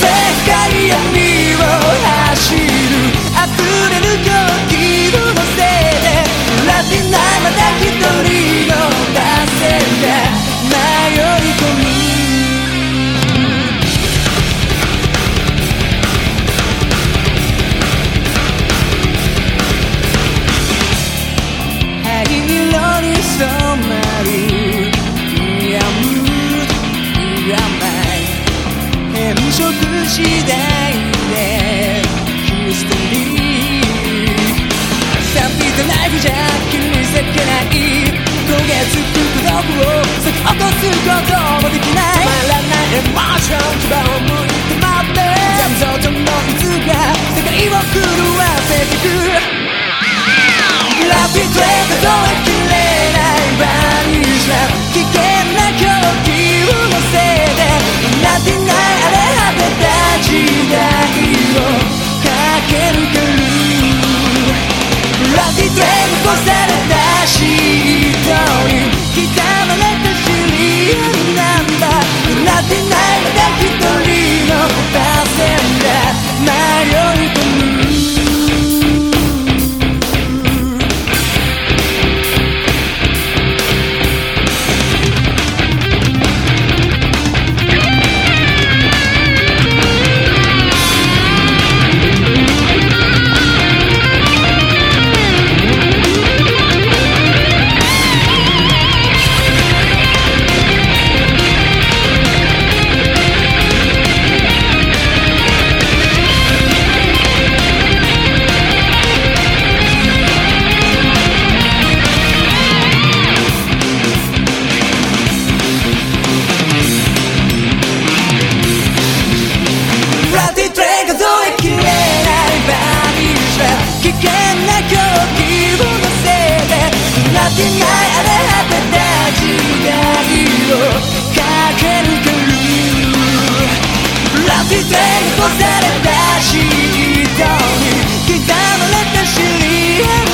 se 次第で。ヒストリーサンピートナイフじゃ気に避けない。焦げつく孤独を咲き起こすこともできない。止まらないエモーション牙をむいて待って。残像とのいつが世界を狂わせていく。ラピュトへたどりきて残されたシートに刻まれた知り合い